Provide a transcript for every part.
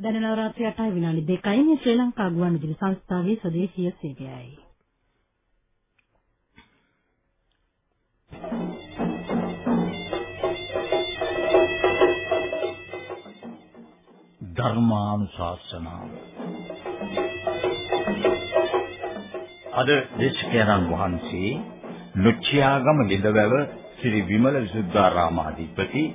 දැන නවරාත්‍රි 8යි විනාඩි 2යි මේ ශ්‍රී ලංකා ගුවන්විදුලි සංස්ථාවේ ස්වදේශීය සේවයයි. ධර්මානුශාසනාව අද දේශකයන්න් වහන්සේ නුච්චියාගම ලිඳවැව ශ්‍රී විමල විසුද්ධාරාමාධිපති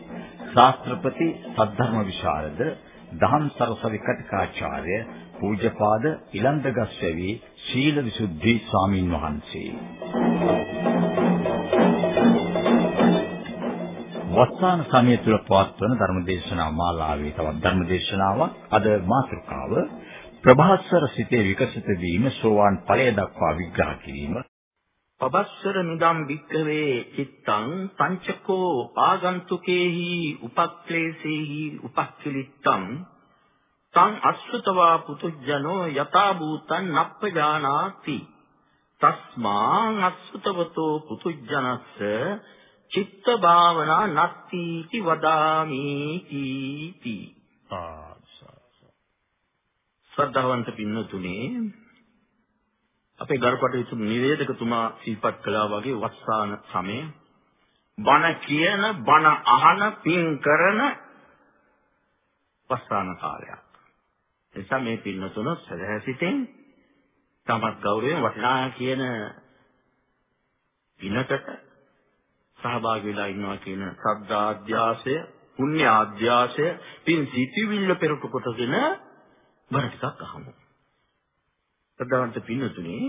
ශාස්ත්‍රපති සද්ධර්ම විශාරද දහම් සරසවි කටකාචාර්ය පූජ්‍යපාද ඉලන්දගස්වැවි ශීල විසුද්ධි ස්වාමින් වහන්සේ වස්සාන සමය තුල පවත්වන ධර්මදේශනා මාලාවේ තවත් ධර්මදේශනාවක්. අද මාතෘකාව ප්‍රභාස්වර සිතේ විකසිත වීම සෝවාන් ඵලය දක්වා විග්‍රහ කිරීම පබස්සර මිදම් වික්කවේ චිත්තං පංචකෝ ආගන්තුකේහි උපක්ලේශේහි උපක්ඛලිත්තං තං අස්සතවා පුතුජනෝ යතා භූතං නප්පජානාති තස්මාං අස්සතවතෝ පුතුජනස්ස චිත්ත භාවනා නත්තිති වදාමි තීති ශ්‍රද්ධාවන්ත පින්නතුනේ අපේ ගරුකටයුතු නිවේදකතුමා සිල්පත් කළා වගේ වස්සාන සමය බණ කියන බණ අහන පින් කරන වස්සාන කාලයක්. එනිසා මේ පින්නතුන සදහැසිතෙන් තමත් ගෞරවයෙන් වටිනා කියන පිනකට සහභාගී වෙලා ඉන්නවා කියන ශ්‍රද්ධා අධ්‍යාසය, පුණ්‍ය අධ්‍යාසය, පින් සිටිවිල්ල පෙරට කොටගෙන බණ ටිකක් අහමු. ප්‍රදාන්ත පින්නතුනේ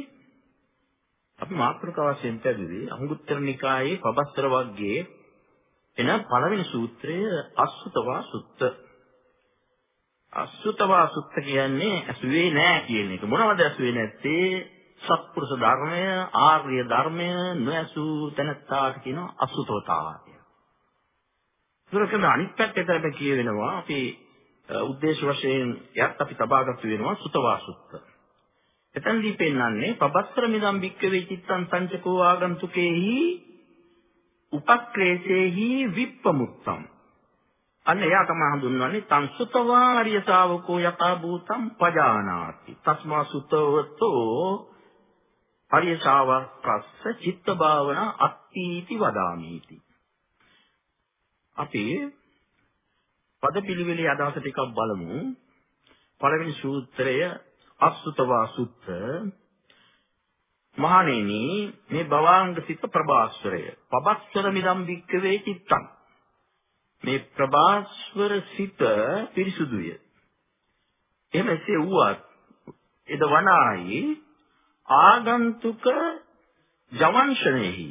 අපි මාත්‍රකාව වශයෙන් පැදුවේ අංගුත්තර නිකායේ පබස්තර වර්ගයේ එන පළවෙනි සූත්‍රය අසුතවා සුත්ත. අසුතවා සුත්ත කියන්නේ ඇසුවේ නෑ කියන එක. මොනවද ඇසුවේ නැත්තේ? සත්පුරුෂ ධර්මය, ආර්ය ධර්මය නොඇසු තැනත්තාට කියන අසුතවතාවය. සුරකන අනිත් පැත්තට අපි කියවෙනවා අපි උද්දේශ වශයෙන් යත් අපි තබාගත්තු වෙනවා සුතවා සුත්ත. එතනදී පෙන්වන්නේ පබස්තර මිදම් වික්කවේ චිත්තං සංචකෝ ආගන්තුකේහි උපක්‍රේසේහි විප්පමුත්තම් අන්න එයා තමයි හඳුන්වන්නේ තං සුතවා ආර්ය ශාවකෝ යථා භූතං පජානාති. තස්මා සුතවතෝ ආර්ය ශාවකස්ස චිත්ත භාවනා අත්ථීති වදාමීති. අපි පදපිළිවෙලේ අදහස ටිකක් බලමු. පළවෙනි සූත්‍රය අසුතවා සුත්ත මහණෙනි මේ භවාංග සිත ප්‍රභාස්වරය. පබස්වර මිදම් වික්කවේ චිත්තං. මේ ප්‍රභාස්වර සිත පිරිසුදුය. එහෙම එසේ වුවත් එද වනායි ආගන්තුක ජවංශනේහි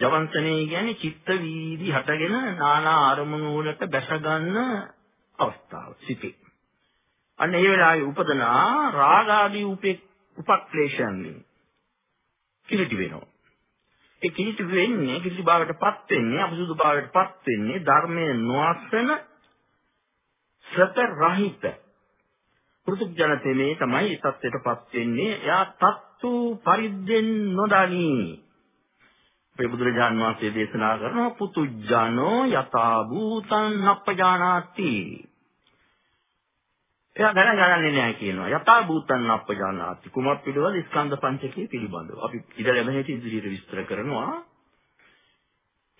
ජවංශනේ කියන්නේ චිත්ත වීදි හටගෙන නානා අරමුණු වලට බැස ගන්න අවස්ථාව සිටේ අන්න ඒ වෙලාවේ උපදනා රාගාදී උපේ උපක්ලේශයන් කිලිටි වෙනවා. ඒ කිලිටි වෙන්නේ කිලිටි භාවයටපත් වෙන්නේ අපසුදු භාවයටපත් වෙන්නේ ධර්මයේ නොඅස්සන සත රහිත පෘථුජනතේ තමයි තත්ත්වයටපත් වෙන්නේ. එයා තත්තු පරිද්දෙන් නොදනී. අපේ බුදුරජාන් වහන්සේ දේශනා කරන පුතුජනෝ යතා භූතං අපජානාති එයා ගණන් ගන්නන්නේ නැහැ කියනවා. යථා භූතං අප්පජානාති. කුමක් පිළිබඳ ස්කන්ධ පංචකය පිළිබඳව. අපි ඉඳ ලැබෙන ඉදිරියට විස්තර කරනවා.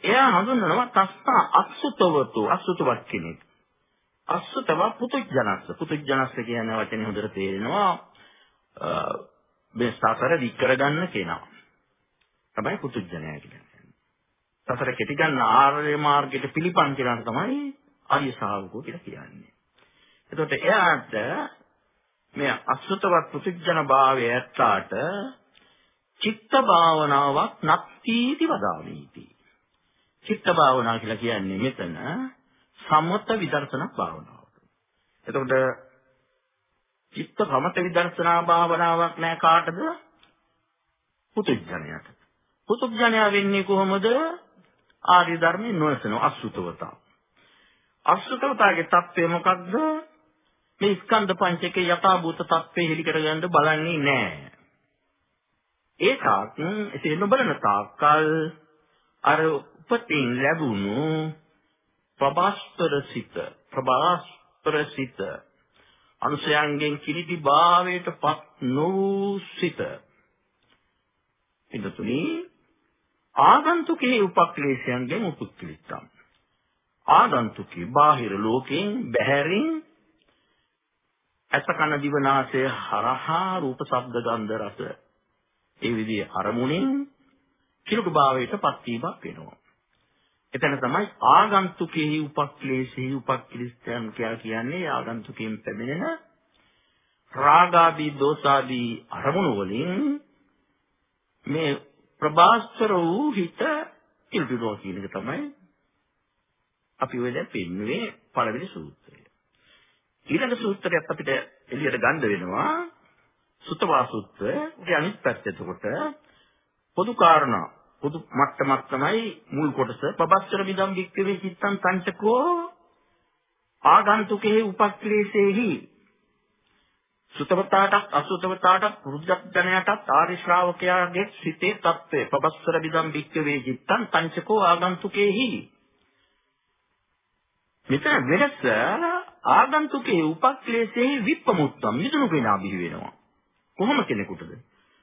එයා හඳුන්වනවා තස්සා අසුතවතු අසුතවත් කෙනෙක්. අසුතව පුතුජනස්ස. පුතුජනස්ස කියන වචනේ හොඳට තේරෙනවා. මේ සතර දික් කරගන්න කෙනා. තමයි පුතුජනයා කියන්නේ. සතර කෙටි ගන්න ආර්ය මාර්ගයට පිළිපන් කෙනා තමයි ආර්ය ශාවකෝ කියලා කියන්නේ. එතකොට එයාට මේ අසුතවත් පුදුජන භාවය ඇත්තාට චිත්ත භාවනාවක් නැත්තිති වදාමීති. චිත්ත භාවනාව කියලා කියන්නේ මෙතන සමත විදර්ශනා භාවනාවට. එතකොට චිත්ත සමත විදර්ශනා භාවනාවක් නැහැ කාටද? පුදුජනයට. පුදුජනයා වෙන්නේ කොහොමද? ආර්ය ධර්මයේ නොයසන අසුතවතා. අසුතවතාගේ தත්ත්වය මොකක්ද? මේ ස්කන්ධ පංචකේ යථාභූත තත්ත්වය හෙලි කරගන්න බලන්නේ නැහැ. ඒකත් එසේ නොබලන තාක්කල් අර උපතින් ලැබුණු ප්‍රභාස්තර සිත ප්‍රභාස්තර සිත අනුසයන්ගෙන් කිලිටි භාවයට පත් නොවූ සිත. ඉදතුනි ආගන්තුකේ උපක්ලේශයන්ගෙන් උපුත්ලිටම්. ආගන්තුකේ බාහිර ලෝකයෙන් බැහැරින් අසකන දිවනාසය හරහා රූප ශබ්ද ගන්ධ රස ඒ විදිහේ අරමුණෙන් කිලුට භාවයට පත් වීමක් වෙනවා. එතන තමයි ආගන්තුකෙහි උපක්ලේශෙහි උපක්ලිස්තයන් කියලා කියන්නේ ආගන්තුකෙන් පැමිණෙන රාගාදී දෝසාදී අරමුණු වලින් මේ ප්‍රබාස්තර වූ හිත ඉල්පිනවා කියන එක තමයි අපි ඔය දැන් පෙන්වුවේ පළවෙනි සූත්‍රය. ඊළඟ සූත්‍රයත් අපිට එළියට ගන්න වෙනවා සුතවා සූත්‍රය. ඒ අනිත් පැත්ත එතකොට පොදු කාරණා පොදු මට්ටමක් තමයි මුල් කොටස. පබස්සර විදම් වික්කවේ චිත්තං සංචකෝ ආගන්තුකේ උපක්ලේශේහි සුතවතාටත් අසුතවතාටත් වෘද්ධජනයටත් ආරි ශ්‍රාවකයාගේ සිතේ తත්වය පබස්සර විදම් වික්කවේ චිත්තං සංචකෝ ආගන්තුකේහි මෙතන වෙනස ආගන්තුකේ උපක්ලේශේහි විප්පමුත්තම් මිදුණු කෙනා බිහි වෙනවා. කොහොම කෙනෙකුටද?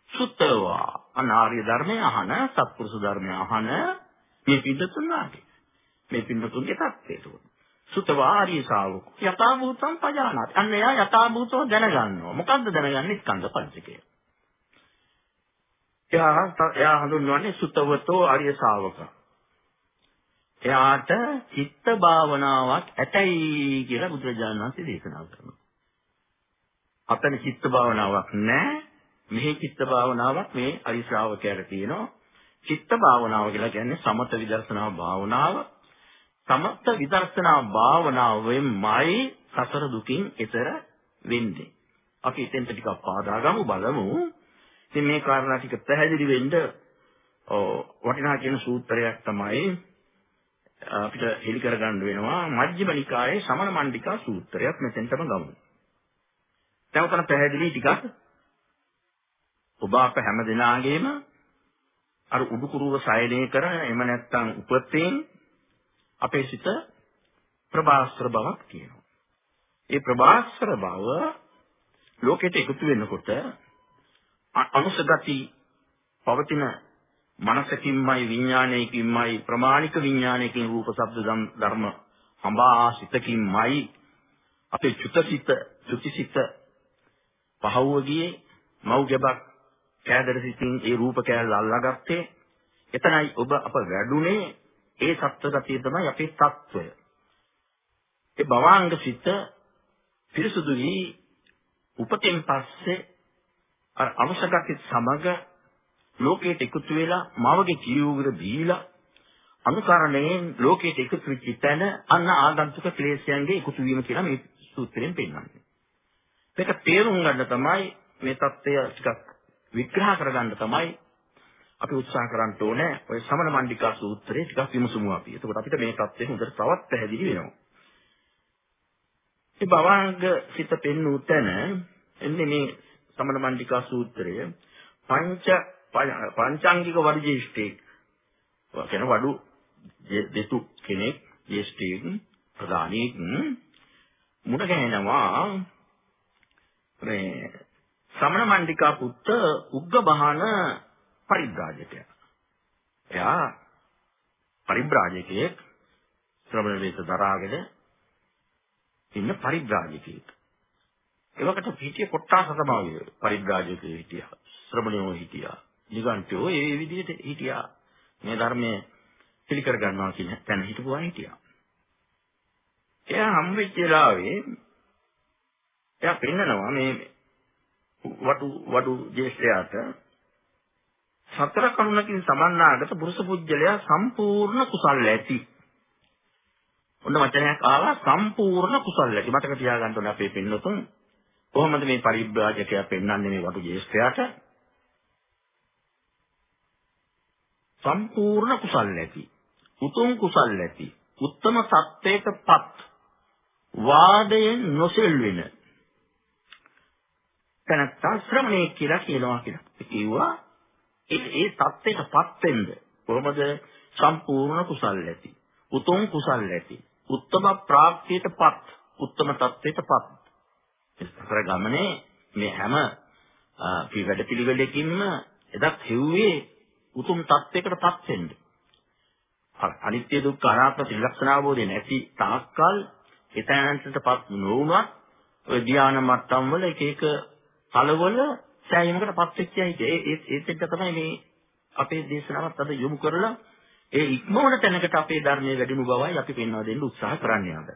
සුත්තවා අනාර්ය ධර්මය අහන සත්පුරුෂ ධර්මය අහන මේ පිටතුන්නාගේ මේ පිටතුන්ගේ தත්ත්වයට සුතවා ආර්ය ශාවක යථා භූතං පජානාති. අන්න එයා යථා භූතව දැනගන්නවා. මොකද්ද දැනගන්නේ? ස්කන්ධ පංචකය. එයා එයා හඳුන්වන්නේ සුතවතෝ ආර්ය ශාවක. එයාට චිත්ත භාවනාවක් ඇතයි කියලා බුදුරජාණන් වහන්සේ දේශනා කරනවා අතන චිත්ත භාවනාවක් නැහැ මෙහි චිත්ත භාවනාවක් මේ අරි ශ්‍රාවකයාට තියෙනවා. චිත්ත භාවනාව කියලා කියන්නේ සමත විදර්ශනා භාවනාව. සමත විදර්ශනා භාවනාවෙන්මයි සසර දුකින් එතර වෙන්නේ. අපි එතෙන්ට ටිකක් පාදාගමු බලමු. ඉතින් මේ කාරණා ටික පැහැදිලි වෙන්න වටිනා කියන සූත්‍රයක් තමයි අපිට හෙලි කරගන්න වෙනවා මජ්ක්‍ධිම නිකායේ සමන මණ්ඩිකා සූත්‍රයක් මෙතෙන්ටම ගමු. දැන් උතන පැහැදිලි ටිකක් ඔබ අප හැම දිනාගේම අර උඩුකුරුව සයනය කර එහෙම නැත්නම් උපතෙන් අපේ සිත ප්‍රභාස්වර බවක් කියනවා. ඒ ප්‍රභාස්වර බව ලෝකෙට එකතු වෙනකොට අනුසගති පවතින මනසකින්මයි විඥාණයකින්මයි ප්‍රමාණික විඥාණයකින් රූප ශබ්ද ධර්ම හඹා සිතකින්මයි අපේ චුතසිත චුතිසිත පහව ගියේ මව්ගබක් කෑදර සිතින් ඒ රූප කෑල්ල අල්ලාගත්තේ. එතනයි ඔබ අප වැඩුණේ ඒ සත්‍යගතිය තමයි අපේ తত্ত্বය ඒ භවාංග සිත පිරිසුදු වී උපතෙන් පස්සේ අර අනුසගති සමග ලෝකයට එකතු වෙලා මවගේ කිරියුගුර දීලා අනුකරණයෙන් ලෝකයට එකතු වෙච්ච තැන අන්න ආගන්තුක ක්ලේශයන්ගේ එකතු වීම කියලා මේ සූත්‍රයෙන් පෙන්වන්නේ. මේක තේරුම් ගන්න තමයි මේ தත්ත්වය ටිකක් විග්‍රහ කරගන්න තමයි අපි උත්සාහ කරන්න ඕනේ ඔය සමන මණ්ඩිකා සූත්‍රයේ ටිකක් විමසමු අපි. එතකොට අපිට මේ தත්ත්වය හොඳට තවත් පැහැදිලි වෙනවා. මේ භවංග සිත පෙන්වූ තැන එන්නේ මේ සමන මණ්ඩිකා සූත්‍රය පංච පංචාංගික වර්ජේෂ්ඨේ කියන වඩු දෙතු කෙනෙක් ජේෂ්ඨයෙන් ප්‍රධානීක් මුණ ගැහෙනවා මේ සමන මණ්ඩිකා පුත්ත උග්ග බහන පරිබ්‍රාජකයා. එයා පරිබ්‍රාජකයෙක් ශ්‍රමණ වේස දරාගෙන ඉන්න පරිබ්‍රාජකයෙක්. ඒවකට පිටිය කොට්ටාස සමාවිය පරිබ්‍රාජකයෙක් හිටියා. ශ්‍රමණයෝ හිටියා. නිගන්ඨයෝ ඒ විදිහට හිටියා. මේ ධර්මයේ පිළිකර ගන්නවා කියන තැන හිටපු අය හිටියා. එයා හම්බෙච්ච වෙලාවේ එයා පෙන්නනවා මේ වඩු වඩු ජේෂ්ඨයාට සතර කරුණකින් සමන්නාගත පුරුෂ පුජ්‍යලයා සම්පූර්ණ කුසල් ඇති. ඔන්න වචනයක් ආවා සම්පූර්ණ කුසල් ඇති. මතක තියාගන්න ඕනේ අපේ පින්නතුන්. කොහොමද මේ පරිබ්‍රාජකයා පෙන්වන්නේ මේ වඩු ජේෂ්ඨයාට? සම්පූර්ණ කුසල් ඇති. උතුම් කුසල් ඇති. උත්තම සත්‍යයටපත් වාදයෙන් නොසෙල්වෙන තැනත්තා ශ්‍රමණේ කියලා කියනවා කියලා. කිව්වා ඒ ඒ தත්ත්වයටපත් වෙන්න කොහොමද සම්පූර්ණ කුසල් ඇති. උතුම් කුසල් ඇති. උත්තම ප්‍රාප්තියටපත්. උත්තම தත්ත්වයටපත්. සතර ගමනේ මේ හැම වැඩ පිළිවෙලකින්ම එදත් හෙව්වේ උතුම් තත්වයකටපත් වෙන්න. අනිත්‍ය දුක්ඛ අනාත්ම ත්‍රිලක්ෂණ අවබෝධය නැති තාක්කල් හිතයන්ටපත් නොවුනත් ඔය ධානා මට්ටම් වල එක එක තලවල සෑයීමකටපත් වෙච්ච අය ඒ ඒත් එක්ක තමයි මේ අපේ දේශනාවත් අද යොමු කරලා ඒ ඉක්මවන තැනකට අපේ ධර්මයේ වැඩිමු බවයි අපි පෙන්වා දෙන්න උත්සාහ කරන්නේ අද.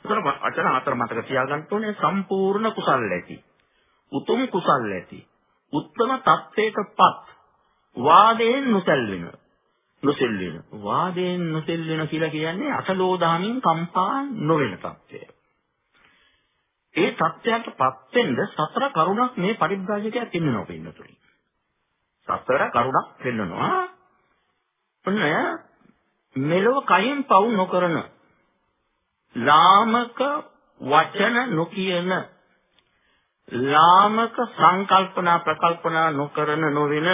ඒතර අතන අතර මතක තියාගන්න ඕනේ සම්පූර්ණ කුසල් ඇති. උතුම් කුසල් ඇති. උත්තම තත්වයකපත් වාදයෙන් නොසැල්වෙන නොසෙල්වෙන වාදයෙන් නොසෙල්වෙන කියලා කියන්නේ අසලෝදාමින් කම්පා නොවන තත්වය. ඒ තත්ත්වයටපත් වෙන්න සතර කරුණක් මේ පරිබ්‍රාජකයා පෙන්වනවා පින්නතුනි. සතර කරුණක් පෙන්වනවා. ඔන්න මෙලොව කයින් පවු නොකරන ලාමක වචන නොකියන ලාමක සංකල්පනා ප්‍රකල්පනා නොකරන නොවන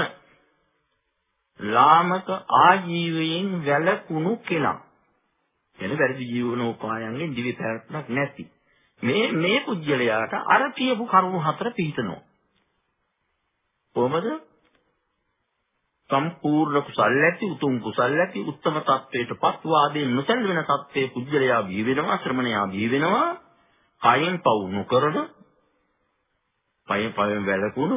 ලාමක ආජීවයෙන් වැළකුණු කෙනා. එන වැරදි ජීවනෝපායන්ගෙන් දිවි පැවැත්මක් නැති. මේ මේ පුජ්‍යලයාට අර කියපු කරුණු හතර පිළිතනවා කොහොමද? සම්පූර්ණ කුසල් ඇති උතුම් කුසල් ඇති උත්තම තත්වයට පස්වාදයෙන් නොසැලෙන තත්වයේ පුජ්‍යලයා බිහි වෙනවා ශ්‍රමණයා බිහි වෙනවා. කයින් පවු නොකරන පයෙන් පයෙන් වැළකුණු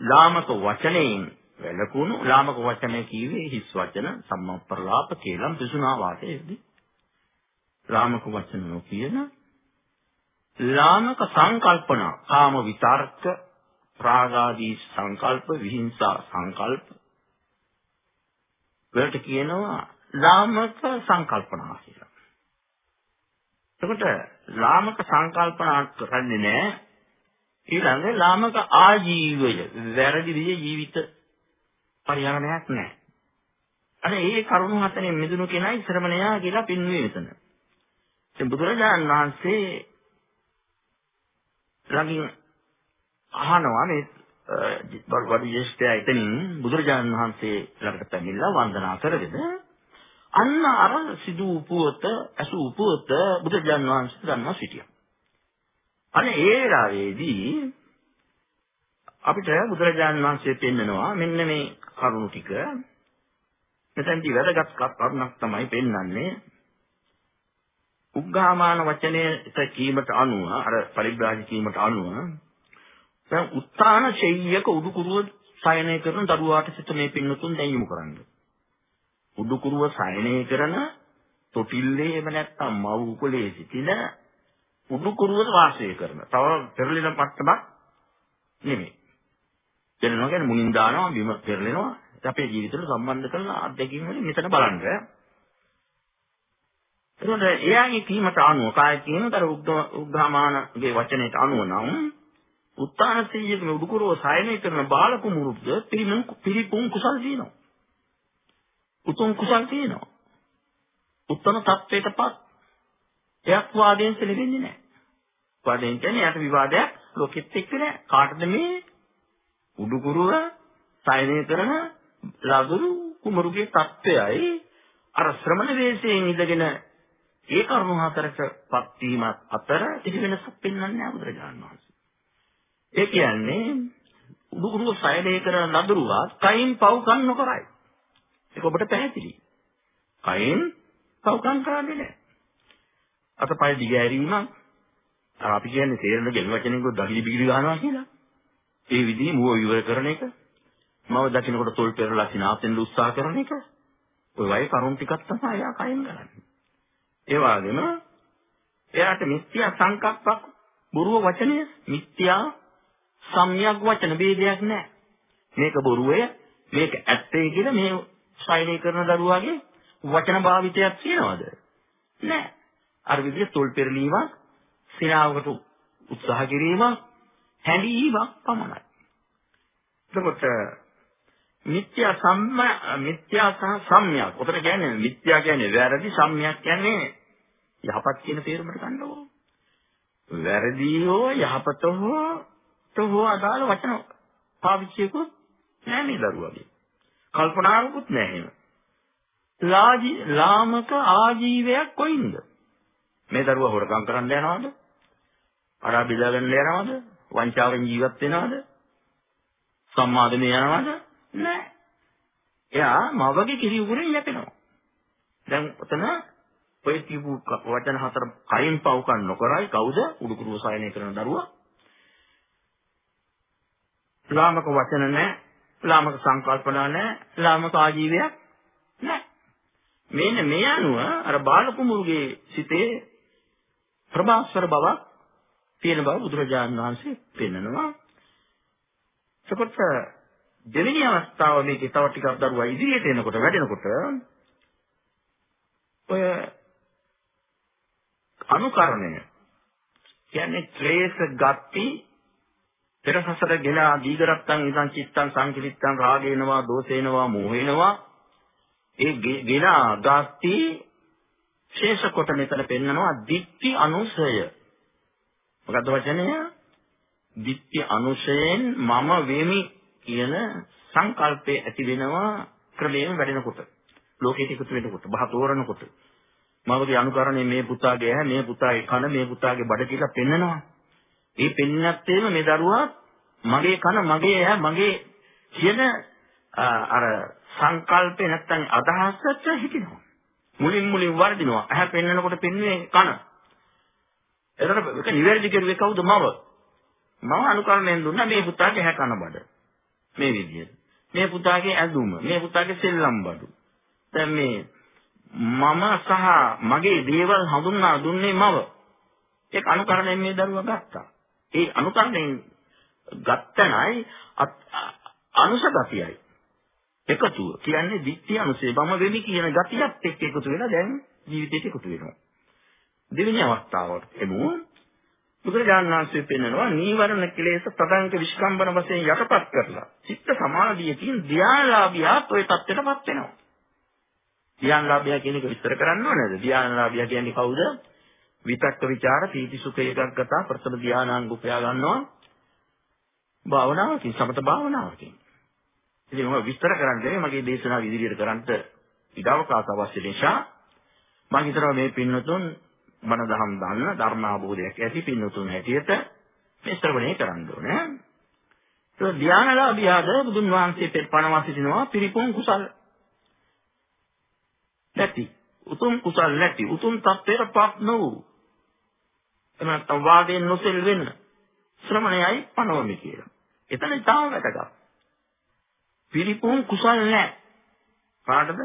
ලාමක වචනයෙන් වැළකුණු ලාමක වචනය කීවේ හිස් වචන සම්මප්පරලාප කේලම් දුසුනා වාසයේදී ලාමක වචන නොකියන ලාමක සංකල්පන කාම විතර්ක රාගාදී සංකල්ප විහිංසා සංකල්ප වලට කියනවා ලාමක සංකල්පනා කියලා. එතකොට ලාමක සංකල්පනා කරන්නේ නැහැ. ඊළඟ ලාමක ආජීවය වැරදි විදිහේ ජීවිත පරිහරණයක් නැහැ. අනේ ඒ කරුණු හතරෙන් මිදුණු කෙනයි ශ්‍රමණයා කියලා පින්වේ මෙතන. ඉතින් බුදුරජාණන් වහන්සේ ළඟින් අහනවා මේ බඩු ජේෂ්ඨයා එතනින් බුදුරජාණන් වහන්සේ ළඟට පැමිණලා වන්දනා කරගෙන අන්න අර සිදු උපුවත අසු උපුවත බුදුරජාණන් වහන්සේ ගන්නවා සිටියා. අනේ ඒ වෙලාවේදී අපිට බුදුරජාණන් වහන්සේ පෙන්නනවා මෙන්න මේ කරුණු ටික මෙතෙන්දි වැදගත් කරුණක් තමයි පෙන්වන්නේ උග්ගාමාන වචනයේ කීමට අනුව අර පරිබ්‍රාජ කීමට අනුව දැන් උත්තාන ශෙය්‍යක උඩුකුරුව සයනය කරන දරුවාට සිත මේ පින්නතුන් දැන් යොමු කරන්න. උඩුකුරුව සයනය කරන තොටිල්ලේ එහෙම නැත්නම් මව් කුලේ සිටින උඩුකුරුව වාසය කරන. තව පෙරලෙන මට්ටමක් නෙමෙයි. පෙරලෙනවා කියන්නේ මුණින් දානවා බිම පෙරලෙනවා. අපේ ජීවිතේට සම්බන්ධ කරන අත්දැකීම් වලින් මෙතන බලන්න. එතකොට එයාගේ කීමට අනුව කාය කියනතර උග්ගාමානගේ වචනයට අනුව නම් උත්තාන සීයක මේ උඩුකුරව සයනය කරන බාල කුමුරුද්ද පිරිමුන් පිරිපුන් කුසල් දිනනවා. උතුම් කුසල් තියෙනවා. උත්තම තත්වයටපත් එයක් වාදයෙන් සෙලෙන්නේ නැහැ. වාදයෙන් කියන්නේ යට විවාදයක් ලෝකෙත් එක්ක නැහැ. කාටද මේ උඩුකුරුව සයනය කරන ලදරු කුමරුගේ තත්වයයි අර ශ්‍රමණ වේශයෙන් ඉඳගෙන ඒ කරුණු හතරකපත් වීමත් අතර කිසි වෙනසක් පෙන්වන්නේ නැහැ බුදුරජාණන් වහන්සේ. ඒ කියන්නේ උඩුකුරුව සයනය කරන ලදරුවා කයින් පව්කම් නොකරයි. ඒක ඔබට පැහැදිලි. කයින් පව්කම් කරන්නේ නැහැ. අතපය දිගෑරීම අර අපි කියන්නේ තේරෙන ගෙල් වචනෙන් කො දහිලි බිගිලි ගන්නවා කියලා. ඒ විදිහේ මුව විවර කරන එක. මව දකින්නකොට තොල් පෙරලා සිනාතෙන් උත්සාහ කරන එක. ඔය වගේ කරුණ ටිකක් තමයි යා කයින් කරන්නේ. ඒ වගේම එයාට මිත්‍යා සංකප්පක් බොරුව වචනය මිත්‍යා සම්‍යක් වචන ભેදයක් නැහැ. මේක බොරුවය මේක ඇත්තේ කියලා මේ ශෛලී කරන දරුවාගේ වචන භාවිතයක් තියනවද? නැහැ. අර විදිහට තොල් පෙරලීමක්, සිනාවකට උත්සාහ කිරීමක්, හැඬීමක් පමණයි. එතකොට මිත්‍යා සම්ම මිත්‍යා සහ සම්‍යක්. උතන කියන්නේ මිත්‍යා කියන්නේ වැරදි, සම්‍යක් කියන්නේ යහපත් කියන තේරුමට ගන්නකො. වැරදි හෝ යහපත හෝ හෝ අදාළ වචන පාවිච්චියකුත් නැහැ මේ දරුවාගේ. කල්පනාවකුත් නැහැ එහෙම. ලාජි ලාමක ආජීවයක් කොයින්ද? මේ දරුවා හොරකම් කරන්න යනවද? අරා බෙදාගන්න යනවද? වංචාවෙන් ජීවත් වෙනවද? සම්මාදමේ යනවද? නැහැ. එයා මවගේ කිරි උගුරෙන් යැපෙනවා. දැන් ඔතන ඔය කියපු වචන හතර කයින් පව්කම් නොකරයි කවුද? උඩුකුරුව සායනය කරන දරුවා. ලාමක වචන නැහැ, ලාමක සංකල්පනා නැහැ, ලාමක ආජීවයක් නැහැ. මෙන්න මේ අනුව අර බාල කුමුරුගේ සිතේ ප්‍රභාස්වර බවක් තියෙන බව බුදුරජාණන් වහන්සේ පෙන්නනවා. එතකොට දෙවෙනි අවස්ථාව මේකේ තව ටිකක් දරුවා ඉදිරියට එනකොට වැඩෙනකොට ඔය අනුකරණය කියන්නේ ක්ලේශ ගති පෙර සසර ගෙනා දීගරත්තන් ඉදන් චිත්තං සංකිලිත්තං රාගේනවා දෝෂේනවා මෝහේනවා ඒ ගෙනා ගති ශේෂ කොට මෙතන පෙන්නනවා දික්ටි අනුසය මොකද්ද වචනය දික්ටි අනුසයෙන් මම වෙමි කියන සංකල්පය ඇති වෙනවා ක්‍රමයෙන් වැඩෙනකොට ලෝකෙට එකතු වෙනකොට බහ තෝරනකොට මවගේ අනුකරණය මේ පුතාගේ ඇහැ මේ පුතාගේ කන මේ පුතාගේ බඩ කියලා පෙන්නනවා. ඒ පෙන්නත් එම මේ දරුවා මගේ කන මගේ ඇහැ මගේ කියන අර සංකල්පේ නැත්තම් අදහසට හිටිනවා. මුලින් මුලින් වර්ධිනවා. ඇහැ පෙන්නකොට පෙන්වන්නේ කන. එතකොට ඒක නිවැරදි කරුවේ කවුද මව? මම අනුකරණයෙන් දුන්නා මේ පුතාගේ ඇහැ කන බඩ. මේ විදිහට. මේ පුතාගේ ඇඳුම, මේ පුතාගේ සෙල්ලම් බඩු. දැන් මේ මම සහ මගේ දේවල් හඳුන්වා දුන්නේ මව. ඒක අනුකරණයෙන් මේ දරුවා ගත්තා. ඒ අනුකරණයෙන් ගත්තනයි අනුසගතියයි. එකතුව කියන්නේ දික්ටි අනුසේ මම වෙමි කියන ගතියත් එක්ක එකතු වෙලා දැන් ජීවිතේට එකතු වෙනවා. දෙවෙනි අවස්ථාවට එමු බුදුරජාණන් වහන්සේ පෙන්නනවා නීවරණ කෙලෙස ප්‍රධානක විස්කම්බන වශයෙන් යටපත් කරලා චිත්ත සමාධියකින් ධ්‍යානලාභියා toy තත්ත්වයටපත් වෙනවා. ධ්‍යානලාභියා කියන එක විස්තර කරන්න ඕනේද? ධ්‍යානලාභියා කියන්නේ කවුද? විතක්ක ਵਿਚාර පීති සුඛ ඒකග්ගතා ප්‍රථම ධානාංග උපයා ගන්නවා. භාවනාවකින් සමත භාවනාවකින්. ඉතින් මම විස්තර කරන්නේ මගේ දේශනාව ඉදිරියට කරන්නට ඉඩ අවකාශ අවශ්‍ය නිසා මම හිතනවා මේ පින්නතුන් මන දහම් දන්න ධර්මාභෝධයක් ඇති පින්නතුන් හැටියට මේ ශ්‍රවණය කරන්න ඕනේ. ඒ ධ්‍යානලාභියාද බුදුන් වහන්සේ පෙරපණවා සිටිනවා පිරිපුන් කුසල නැති උතුම් කුසල් නැති උතුම් තත්ත්වයටපත් නොවූ එම නැත්නම් වාදයෙන් නොසෙල් වෙන්න ශ්‍රමණයයි පනවමි කියලා. එතන ඉතාම වැදගත්. පිරිපුන් කුසල් නැහැ. කාටද?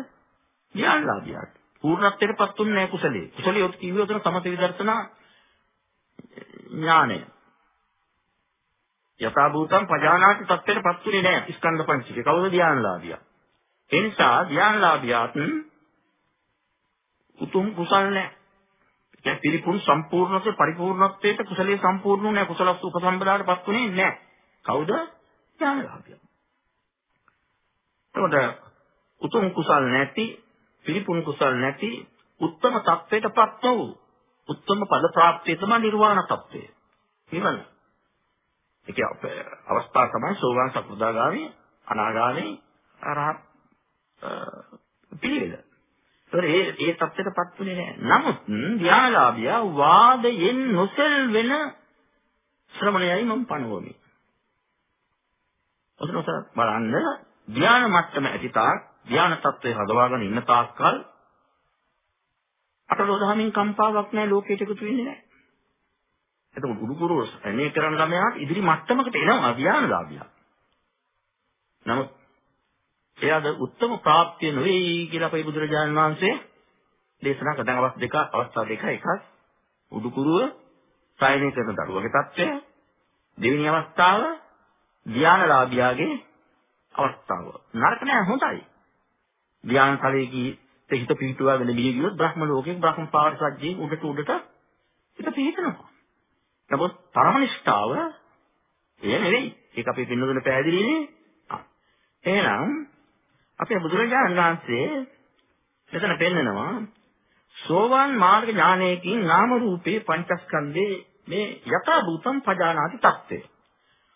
ඥානලාභියාට. පූර්ණත්වයටපත් උන්නේ නැහැ කුසලයේ. කුසලිය ඔත් කිව්වේ උතන සමත විදර්ශනා ඥානය. යථා භූතම් පජානාති තත්ත්වයටපත් උනේ නැහැ ස්කන්ධ පංචකේ. කවුද ධානලාභියා? ඒ නිසා ධානලාභියාත් උතුම් කුසල් නැහැ. ඒ පිළිපුරු සම්පූර්ණත්වයේ පරිපූර්ණත්වයට කුසලයේ සම්පූර්ණ නැහැ. කුසලස් උපසම්පදාටපත් උනේ නැහැ. කවුද? ඥානලාභිය. එතකොට උතුම් කුසල් නැති, පිළිපුරු කුසල් නැති, උත්තම තත්වයටපත් වූ උත්තම පද ප්‍රාප්තිය තමයි නිර්වාණ තත්වය. නිවන. ඒක අවස්ථාව තමයි සෝවාන් සකෘදාගාමී අනාගාමී අරහත් පිළිවෙල. ඒතර ඒ ඒ தත්ත්වයටපත් වෙන්නේ නැහැ. නමුත් ධ්‍යානලාභියා වාදයෙන් නොසෙල් වෙන ශ්‍රමණයයි මම පණවමි. ඔතනස බලන්න ධ්‍යාන මට්ටම ඇති තාක් ධ්‍යාන தත්ත්වයේ හදවාගෙන ඉන්න තාක්කල් අටලෝදහමින් කම්පාවක් නැහැ ලෝකයට එකතු වෙන්නේ නැහැ. එතකොට උඩුකුරු එනේ කරන ළමයාට ඉදිරි මට්ටමකට එනවා ධ්‍යානලාභියා. නමුත් එයාද උත්තම ප්‍රාප්තිය නෙවෙයි කියලා අපේ බුදුරජාණන් වහන්සේ දේශනා කළා. දැන් අවස් දෙක අවස්ථා දෙක එකක් උඩුකුරුව සායනය කරන දරුවගේ தත්ත්වය දෙවෙනි අවස්ථාව ධානලාභියාගේ අවස්ථාව. නරක නෑ හොඳයි. ධාන ඵලයේදී හිත පිහිටුවාගෙන බිය ගියොත් බ්‍රහ්ම ලෝකයෙන් බ්‍රහ්ම පාරසජ්ජයෙන් උඩට උඩට හිත පිහිටනවා. නමුත් පරමනිෂ්ඨාව එය නෙවෙයි. ඒක අපි පින්නදුන පැහැදිලිනේ. එහෙනම් අපේ බුදුරජාණන් වහන්සේ මෙතන පෙන්නනවා සෝවාන් මාර්ග ඥානයකින් නාම රූපේ පංචස්කන්ධේ මේ යථා භූතම් පජානාති තත්ත්වය.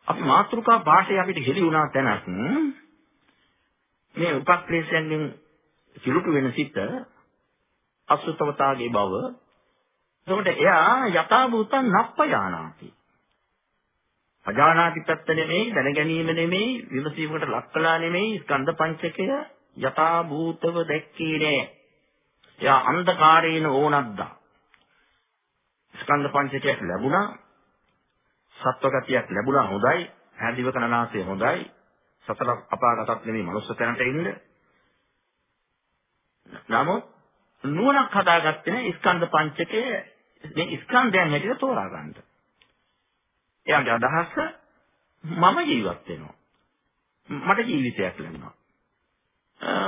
අපි මාත්‍රිකා භාෂය අපිට හෙළි වුණා තැනක් මේ උපක්ලේශයෙන් කිලුට වෙන සිත අසුතවතාගේ බව එතකොට එයා යථා භූතං නප්පයානාති. අජානාති පැත්ත නෙමෙයි, දැන ගැනීම නෙමෙයි, විමසීමකට ලක් කළා නෙමෙයි, ස්කන්ධ පංචකය යථා භූතව දැක්කේ නෑ. එයා අන්ධකාරේන ඕනද්දා. ස්කන්ධ පංචකයක් ලැබුණා. සත්වගතියක් ලැබුණා හොඳයි. හැදිව කනනාසය හොඳයි. සතර අපාගතත් නෙමෙයි මනුස්ස තැනට ඉන්න. නමුත් නුවණක් හදාගත්තේ නැහැ ස්කන්ධ පංචකයේ මේ ස්කන්ධයන් හැටියට තෝරා ගන්නට. එයාගේ අදහස මම ජීවත් වෙනවා. මට ජීවිතයක් ලැබෙනවා.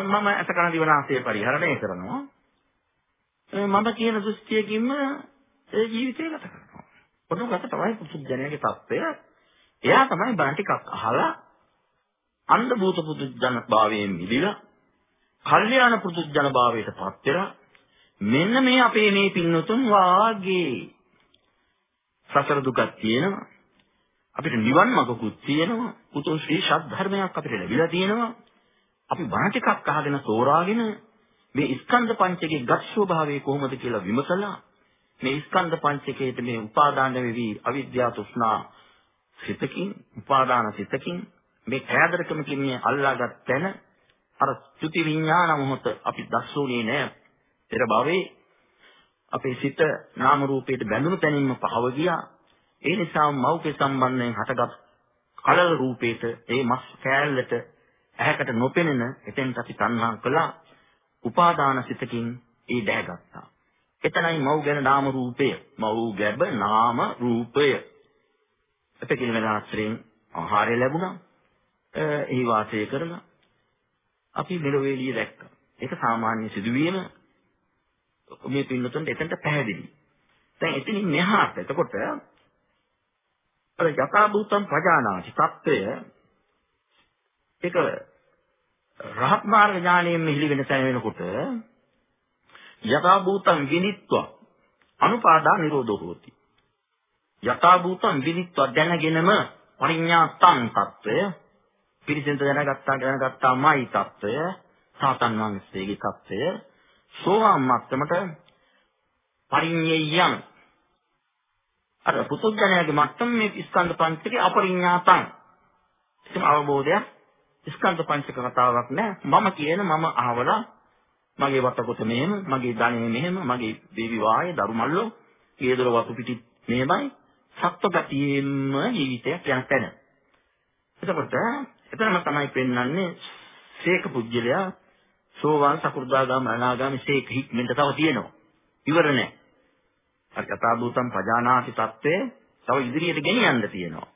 මම අසකන දිවනාසය පරිහරණය කරනවා. මම කියන දෘෂ්ටියකින්ම ඒ ජීවිතය ගත කරනවා. ඔන්නකට තමයි පුදුජනයාගේ தත්ත්වය. එයා තමයි බණ ටිකක් අහලා අන්ධ භූත පුදුජන භාවයෙන් මිදිලා කල්යාණ පුදුජන භාවයට පත් වෙලා මෙන්න මේ අපේ මේ පින්නතුන් වාගේ සසර දුකක් තියෙනවා. අපිට නිවන් මඟකුත් තියෙනවා. උතුම් ශ්‍රී ශාස්ත්‍රධර්මයක් අපිට ලැබිලා තියෙනවා. අපි බණ ටිකක් අහගෙන තෝරාගෙන මේ ස්කන්ධ පංචකයේ ගත් ස්වභාවය කොහොමද කියලා විමසලා මේ ස්කන්ධ පංචකයේට මේ උපාදාන වෙවි අවිද්‍යාව තෘෂ්ණා සිතකින් උපාදාන සිතකින් මේ කෑදරකමකින් මේ අල්ලාගත් තැන අර චුති විඥාන මොහොත අපි දස්සෝනේ නෑ පෙර භවයේ අපේ සිත නාම රූපයට බැඳුණු තැනින්ම පහව ගියා. ඒ නිසා මෞඛ්‍ය සම්බන්ධයෙන් හටගත් කලල රූපේට ඒ මස් කෑල්ලට ඇහැකට නොපෙනෙන එතෙන්ට අපි තණ්හා කළා. උපාදාන සිතකින් ඒ දැහැගත්තා. එතනයි මව් ගැන නාම රූපය. මව් ගැබ නාම රූපය. එතකින් වෙන ආශ්‍රයෙන් ආහාරය ලැබුණා. එහි වාසය කරලා අපි මෙලොවේ ලිය දැක්කා. ඒක සාමාන්‍ය සිදුවීම මේ පින්නතුන්ට එතනට පැහැදිලි. දැන් එතනින් මෙහාට එතකොට අර යථා භූතම් පජානාති తත්වය ඒක රහත් මාර්ග ඥාණයෙන් මිහිලි වෙන තැන වෙනකොට යථා භූතම් විනිත්ව අනුපාදා නිරෝධෝ හෝති. යථා භූතම් විනිත්ව දැනගෙනම පරිඥාතං తත්වය පිරිසිඳ දැනගත්තා දැනගත්තාමයි తত্ত্বය සාතන් වහන්සේගේ తত্ত্বය සෝවාන් මට්ටමට පරිඤ්ඤයයන් අර පුදුජනයාගේ මට්ටම මේ ස්කන්ධ පංචකේ අපරිඤ්ඤාතං. කිසිම අවබෝධයක්. ස්කන්ධ පංචක කතාවක් නෑ. මම කියන මම අහවලා මගේ වටකොට මෙහෙම මගේ ධනෙ මෙහෙම මගේ දේවි වාය දරුමල්ලෝ කේදර වතු පිටි මෙහෙමයි. සත්ව ගතියෙන්ම ජීවිතයක් යන තැන. එතකොට එතනම තමයි පෙන්වන්නේ සීක පුජ්‍යලයා සෝවාන් සකු르දාගාම අනාගාමී සීක හික්මෙන්ට තව තියෙනවා. ඉවර නැහැ. අර කතා භූතම් පජානාති தත්ත්වය තව ඉදිරියට ගෙනියන්න තියෙනවා.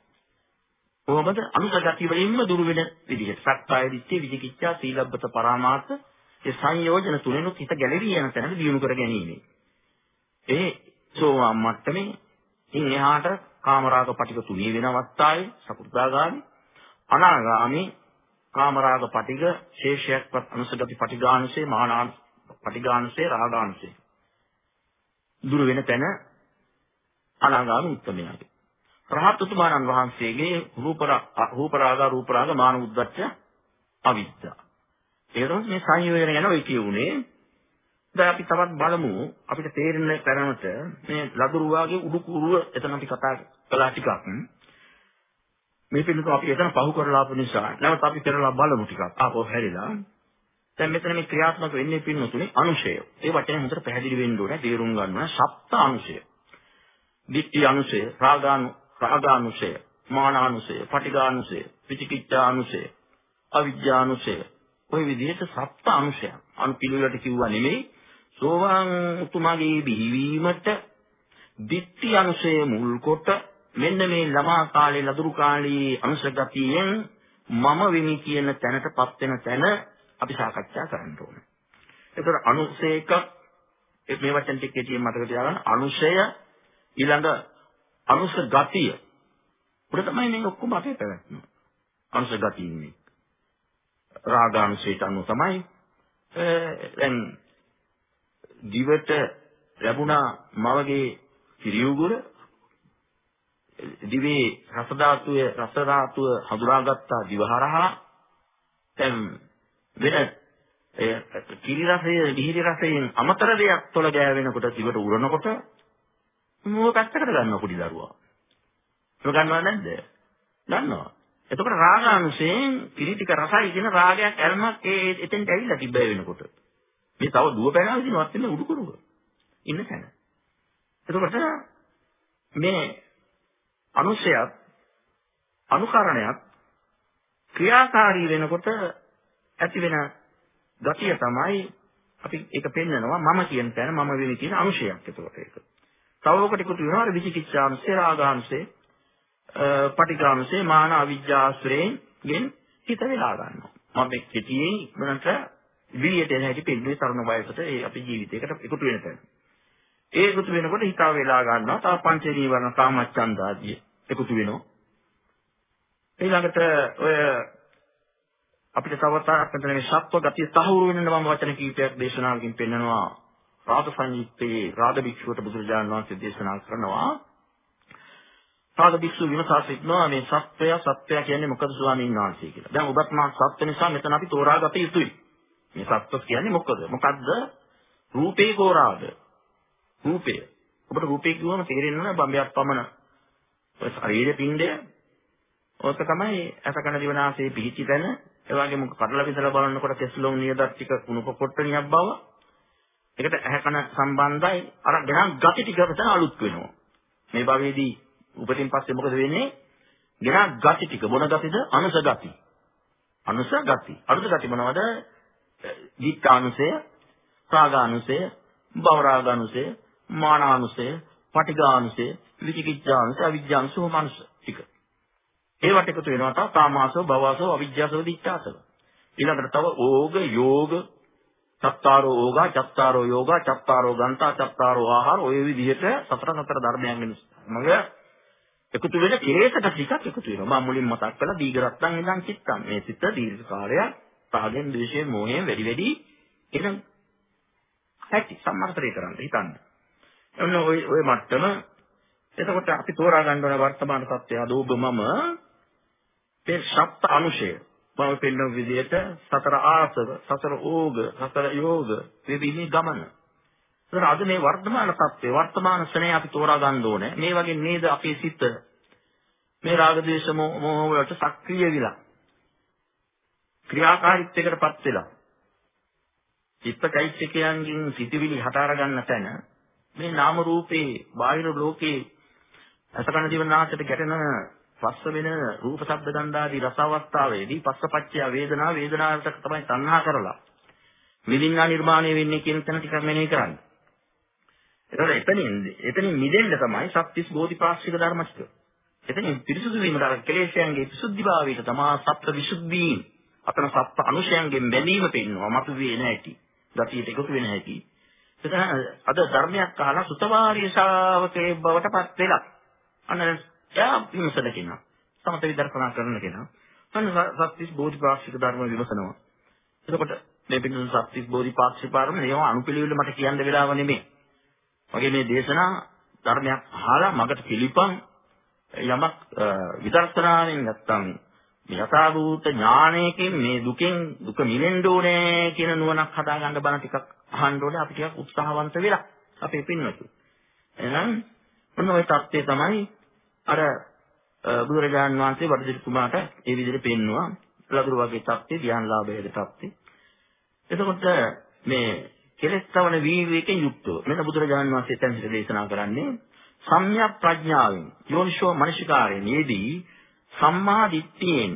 කොහොමද අනුසගති වලින්ම දුරු වෙන විදිහට. සත්‍යය දිට්ඨි විචිකිච්ඡා සීලබ්බත පරාමාස ඒ සංයෝජන තුනෙනුත් හිත ගැලවි යන තැනට දියුණු කර ගැනීම. ඒ සෝවාන් මට්ටමේ ඉන් එහාට කාමරාග පිටික තුනී වෙනවත්තායේ සකු르දාගාමී අනාගාමි කාමරාග පටිග ශේෂයක්වත් අනුසගති පටිගානුසේ මානාන් පටිගානුසේ රාගානුසේ. දුර වෙන තැන අනාගාමී උත්තමයාගේ. රහත් උතුමාණන් වහන්සේගේ රූප රූප රාග රූප රාග මාන උද්දච්ච අවිද්‍යා ඒකම මේ සංයෝජන ගැන ඔය කියුනේ. දැන් අපි තවත් බලමු. අපිට තේරෙන තරමට මේ ලදරු වාගේ උඩුකුරුව එතන අපි කතා කළා ටිකක්. මේ පිළිතුර අපි එතන පහු කරලා ආපු නිසා. නැවත අපි පෙරලා බලමු ටිකක්. ආපහු හැරිලා. දැන් මෙතන මේ ක්‍රියාත්මක වෙන්නේ පින්නතුනේ අනුශය. ඒ වචනේ හොඳට පැහැදිලි වෙන්න ඕනේ තේරුම් ගන්න ඕනේ සප්ත අනුශය. දිට්ඨි අනුශය රාගානු රාගානුශය මානානුශය පටිඝානුශය විචිකිච්ඡානුශය අවිජ්ජානුශය. ওই විදිහට සප්ත අනුශය අනු පිළිවෙලට කිව්වා නෙමෙයි. සෝවාන් උතුමගේ බිහිවීමට දිට්ඨි අනුශය මුල් කොට මෙන්න මේ ළමා කාලේ ලදරු කාලේ අංශගතියෙන් මම වෙමි කියන තැනටපත් වෙන තැන අපි සාකච්ඡා කරන්න ඕනේ. ඒතර අනුශේක මේ වචන ටික කෙටියෙන් මතක තියාගන්න අනුශය ඊළඟ අනුශ ගතිය. උඩ තමයි මේ ඔක්කොම අපේ පැවැත්ම. අනුශ ගතිය ඉන්නේ. රාගානුශයට අනුව තමයි දැන් දිවට ලැබුණා මවගේ සිරියුගුර දිවේ රස ධාතුවේ රස ධාතුව හඳුනාගත්තා දිවහරහා දැන් වෙන ඒ කිරි රසය දිහිරි රසයෙන් අමතර දෙයක් තොල ගෑවෙනකොට දිවට උරනකොට මොකක් පැත්තකට ගන්නවා පොඩි දරුවා. ඒක ගන්නව නැද්ද? ගන්නවා. එතකොට රාගාංශයෙන් පිරිතික රසයි කියන රාගයක් ඇල්මක් ඒ එතෙන්ට ඇවිල්ලා තිබ්බ වෙනකොට. මේ තව දුව පැනලා ඉතිනවත් වෙන උඩුකුරුව. ඉන්න තැන. එතකොට මේ අනුශයත් අනුකරණයත් ක්‍රියාකාරී වෙනකොට ඇති වෙන ගතිය තමයි අපි ඒක පෙන්නනවා මම කියන තැන මම වෙමි කියන අනුශයක් එතකොට ඒක. තව ඔකට එකතු වෙනවා විචිකිච්ඡාංශේ රාගාංශේ පටිඝාංශේ මාන අවිජ්ජාශ්‍රයෙන් ගෙන් හිත වෙලා ගන්නවා. මම මේ කෙටියෙන් ඉක්මනට විරියට එන හැටි පිළිබඳ තරුණ වයසට ඒ අපේ ජීවිතයකට එකතු වෙන තැන. ඒ එකතු වෙනකොට හිතාව වෙලා ගන්නවා. තව පංච නීවරණ කාමච්ඡන්ද ආදී එකතු වෙනවා. ඊළඟට ඔය අපිට තව තාක් මෙතන මේ සත්ව ගතිය තහවුරු වෙන මම වචන කීපයක් දේශනාවකින් පෙන්නනවා. රාග සංයුත්තේ රාග භික්ෂුවට බුදුරජාණන් වහන්සේ දේශනා කරනවා. රාග භික්ෂුව විමසා සිටනවා මේ සත්වය සත්වය කියන්නේ මොකද ස්වාමීන් වහන්සේ කියලා. දැන් ඔබත් මා සත්ව නිසා මෙතන අපි තෝරාගත යුතුයි. මේ සත්ව කියන්නේ මොකද? මොකද්ද? රූපේ කෝරාද? රූපය. ඔබට රූපේ කිව්වම තේරෙන්නේ බම්බයක් පමණ. ඔය ශරීර පින්ඩය. ඕක තමයි අසකන දිවනාසේ පිහිටි තැන. ඒ වගේම කඩලා විදලා බලනකොට කෙස්ලොම් නියදත් ටික කුණු පොට්ටනියක් බව. ඒකට ඇහැකන සම්බන්ධයි. අර ගෙනන් ගති ටික මෙතන අලුත් වෙනවා. මේ භවයේදී උපතින් පස්සේ මොකද වෙන්නේ? ගෙනන් ගති ටික මොන ගතිද? අනුස ගති. අනුස ගති. අනුස ගති මොනවද? දික්ඛානුසය, රාගානුසය, භවරාගානුසය, මානානුසය, පටිඝානුසය, විචිකිච්ඡානුසය, අවිජ්ජානුසය මනස ටික. ඒවට එකතු වෙනවා තව කාමාසව, භවසව, අවිජ්ජාසව, දික්ඛාසව. ඊළඟට තව ඕග, යෝග, චත්තාරෝ ඕගා, චත්තාරෝ යෝගා, චත්තාරෝ ගන්තා, චත්තාරෝ ආහාර ඔය විදිහට සතර සතර ධර්මයන් මග එකතු වෙන කෙලෙසට ටිකක් එකතු වෙනවා. මම මුලින් මතක් කළා දීඝරත්තන් ඉඳන් චිත්තම්. මේ සිත දීර්ඝ කාලයක් රාගෙන්, ද්වේෂයෙන්, මෝහයෙන් වැඩි වැඩි ඒක හැටි සම්මර්ථනය කරන්න හිතන්න. එන්න ඔය ඔය මට්ටම. එතකොට අපි තෝරා ගන්න ඕන වර්තමාන තත්ත්වය අදෝබ මම මේ සප්ත අනුශය. මම පෙන්වන විදිහට සතර ආසව සතර ඕග සතර යෝග විවිධ ගමන. ඒතර අද මේ වර්තමාන තත්ත්වය වර්තමාන ශ්‍රේණිය අපි තෝරා ගන්න ඕනේ. මේ වගේ නේද අපේ සිත? මේ රාග දේශ මොහ වලට සක්‍රිය විලා. ක්‍රියාකාරීත්වයකටපත් වෙලා. චිත්තචෛත්‍යකයන්ගෙන් සිටිවිලි හට අරගන්න තැන මේ නාම රූපේ බාහිර ලෝකේ අසකන දිවනාසයට ගැටෙන පස්ස වෙන රූප ශබ්ද ගන්ධාදී රස අවස්ථාවේදී පස්සපච්චය වේදනා වේදනාවට තමයි තණ්හා කරලා විඳින්නා නිර්මාණය වෙන්නේ කියන තැන ටිකක් මෙනෙහි කරන්න. ඒතකොට එතනින් එතනින් මිදෙන්න තමයි සත්‍තිස් බෝධිපාක්ෂික ධර්ම ටික. එතනින් පිරිසුදු වීමට අර කෙලෙස්යන්ගේ විසුද්ධිභාවයට තමයි සත්‍ය විසුද්ධීන් අතන සත්‍ය අනුශයන්ගෙන් බැඳීම පෙන්නවා මතුවේ නැහැටි. ගතියට එකතු වෙන හැටි. එතන අද ධර්මයක් අහලා සුතවාරිය ශාවකේ බවට පත් වෙලා. අන්න එයා විමසන කෙනා. සමත විදර්ශනා කරන කෙනා. අන්න සත්‍තිස් බෝධිපාක්ෂික ධර්ම විමසනවා. එතකොට මේ පිටු සත්‍තිස් බෝධිපාක්ෂික ධර්ම ඒවා අනුපිළිවෙල මට කියන්න වෙලාව නෙමෙයි. වගේ මේ දේශනා ධර්මයක් අහලා මගට පිළිපන් යමක් විදර්ශනාවෙන් නැත්තම් යථාභූත ඥානයකින් මේ දුකෙන් දුක මිදෙන්න ඕනේ කියන නුවණක් හදාගන්න බණ ටිකක් අහන්න ඕනේ අපි ටිකක් උත්සාහවන්ත වෙලා අපේ පින්වතු. එහෙනම් මොන ওই தත්ත්වය තමයි අර බුදුරජාන් වහන්සේ වඩිරි කුමාරට ඒ විදිහට පෙන්නවා ලබුරු වගේ தත්ත්වය ධ්‍යානලාභයේ தත්ත්වය. එතකොට මේ කෙලස් තවන වීර්යයෙන් යුක්තව මෙන්න බුදුරජාන් වහන්සේ දැන් දේශනා කරන්නේ සම්‍යක් ප්‍රඥාවෙන් යෝනිෂෝ මනසිකාරයෙන් යෙදී සම්මා දිට්ඨියෙන්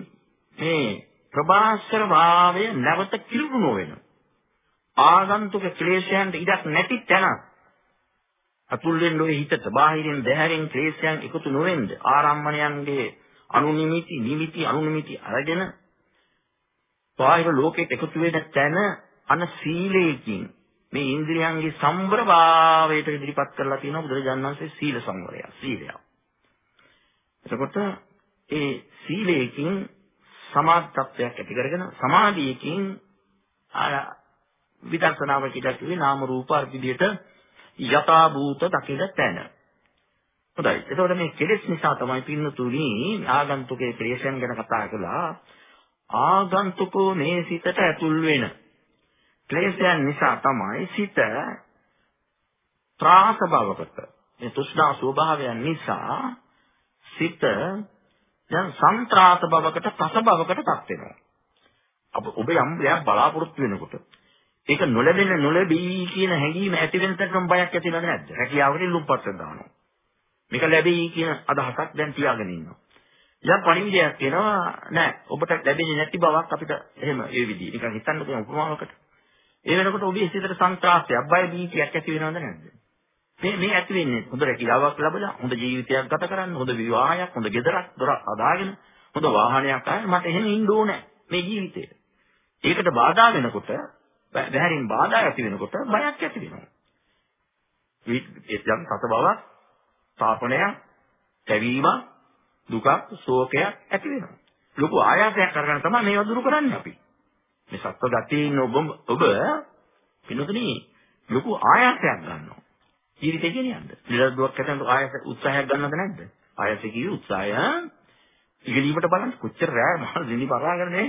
මේ ප්‍රභාස්කර භාවය නැවත කිරුණු වෙනවා. ආගන්තුක ක්ලේශයන්ට ඉඩක් නැති තැන අතුල් වෙන්න ඔය හිතට බාහිරින් දැහැරින් ක්ලේශයන් එකතු නොවෙන්න ආරම්මණයන්ගේ අනුනිමිති නිමිති අනුනිමිති අරගෙන බාහිර ලෝකෙට එකතු වෙන තැන අන සීලයෙන් මේ ඉන්ද්‍රියන්ගේ සම්වර භාවයට ඉදිරිපත් කරලා තියෙනවා බුදුරජාණන් වහන්සේ සීල සංවරය සීලය. එතකොට ඒ සීලයෙන් සමාධි තත්වයක් ඇති කරගෙන සමාධියකින් විදර්ශනාව කියලා කිව්වේ නාම රූප අර්ධිදියට යථා භූත දකින තැන. හොඳයි. එතකොට මේ කෙලෙස් නිසා තමයි පින්නතුනි ආගන්තුකේ ක්‍රියේෂන් ගැන කතා කළා. ආගන්තුකෝ මේ සිතට ඇතුල් වෙන ක්ලේශයන් නිසා තමයි සිත ත්‍රාස භවකට මේ තෘෂ්ණා ස්වභාවයන් නිසා සිත දැන් සන්ත්‍රාස බවකට තස බවකටපත් වෙනවා. අප ඔබ යම් දෙයක් බලාපොරොත්තු වෙනකොට ඒක නොලැබෙන නොලැබී කියන හැඟීම ඇති වෙන තරම් බයක් ඇති වෙනවද නැද්ද? රැකියාවකින් ලුම්පත් දානවා. මේක ලැබෙයි කියන අදහසක් දැන් තියාගෙන ඉන්නවා. යම් පණිවිඩයක් එනවා නෑ ඔබට ලැබෙන්නේ නැති බවක් අපිට එහෙම ඒ විදිහ නිකන් හිතන්න පුළුවන් උපමාවකට. ඒ වෙනකොට ඔබේ සිතට සංත්‍රාසයක් බය බීතියක් ඇති වෙනවද නැද්ද? මේ මේ ඇති වෙන්නේ හොඳ රැකියාවක් ලැබලා හොඳ ජීවිතයක් ගත කරන්න හොඳ විවාහයක් හොඳ ගෙදරක් දොරක් හදාගෙන හොඳ වාහනයක් ආයෙ මට එහෙම ඉන්න ඕනේ මේ ජීවිතේ. ඒකට බාධා වෙනකොට බැහැරින් බාධා ඇති වෙනකොට බයක් ඇති වෙනවා. ඒ යම් සත බවක්, තාපනයක්, තැවීමක්, දුකක්, ශෝකයක් ඇති වෙනවා. ලොකු ආයාසයක් කරගෙන තමයි මේවා දුරු කරන්නේ අපි. මේ සත්ව ගතියේ ඉන්න ඔබ ඔබ පිනුතුනි ලොකු ආයාසයක් ගන්නවා. ජීවිතේ ගෙනියන්න. නිරදුවක් ඇතන ආයස උත්සාහයක් ගන්නවද නැද්ද? ආයස කිවි උත්සාහය ඉගෙනීමට බලන්න කොච්චර රෑ මහා දිනි පරාගෙන නේ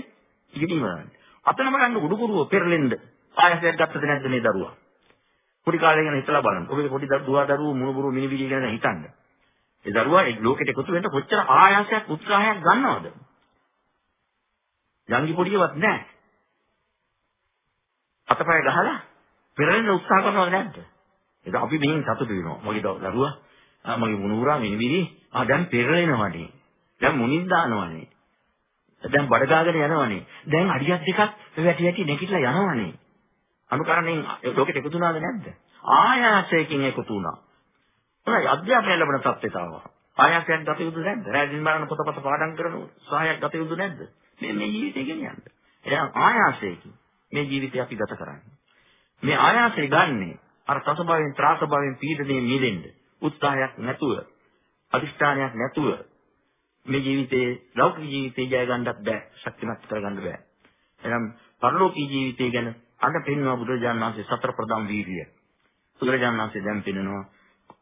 ඉගෙනීම කරන්නේ. අතන බලන්න උඩුකුරුව පෙරලෙන්න ආයසයක් ගත්තද නැද්ද මේ දරුවා? පොඩි කාලේ ගැන හිතලා බලන්න. ඔබේ පොඩි දුවා දරුවෝ මුණුබුරු මිනිබිලි ගැන හිතන්න. ඒ දරුවා ඒ ලෝකෙට එකතු වෙන්න කොච්චර ආයාසයක් උත්සාහයක් ගන්නවද? යංගි පොඩියවත් නැහැ. අතපය ගහලා පෙරලෙන්න උත්සාහ කරනවද නැද්ද? ඒක අපි මෙහෙන් සතුටු වෙනවා. මගේ දරුවා මගේ මුණුරා මිනිවිලි ආ දැන් පෙරලෙනවනේ. දැන් මුණින් දානවනේ. දැන් බඩ ගාගෙන යනවනේ. දැන් අඩියක් දෙකක් වැටි වැටි නැගිටලා යනවනේ. අනුකරණයෙන් ලෝකෙට එකතු වුණාද නැද්ද? ආයාසයෙන් එකතු වුණා. හොඳයි අධ්‍යාපනය ලැබෙන තත්ත්වයට ආවා. ආයාසයක් ගත යුතු නැද්ද? රැඳින් බලන පොතපත පාඩම් කරන සහායක් ගත යුතු නැද්ද? මේ මේ ජීවිතය ගෙනියන්න. එහෙනම් ආයාසයෙන් මේ ජීවිතය අපි ගත කරන්නේ. මේ ආයාසය ගන්නේ අර තසභාවයෙන් ත්‍රාසභාවයෙන් පීඩණයෙන් මිදෙන්න උත්සාහයක් නැතුව අදිෂ්ඨානයක් නැතුව මේ ජීවිතේ ලෞකික ජීවිතේ ජය ගන්නත් බෑ ශක්තිමත් කරගන්න බෑ එහෙනම් පරලෝකීය ජීවිතය ගැන අන්න පෙන්වන බුදුරජාණන් වහන්සේ සතර ප්‍රධාන වීර්යය බුදුරජාණන් වහන්සේ දැන් පෙන්වනවා